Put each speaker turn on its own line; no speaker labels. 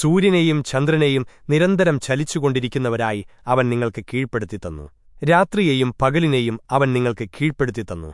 സൂര്യനെയും ചന്ദ്രനെയും നിരന്തരം ചലിച്ചുകൊണ്ടിരിക്കുന്നവരായി അവൻ നിങ്ങൾക്ക് കീഴ്പ്പെടുത്തി തന്നു. രാത്രിയെയും പകലിനെയും അവൻ നിങ്ങൾക്ക് കീഴ്പ്പെടുത്തി തന്നു.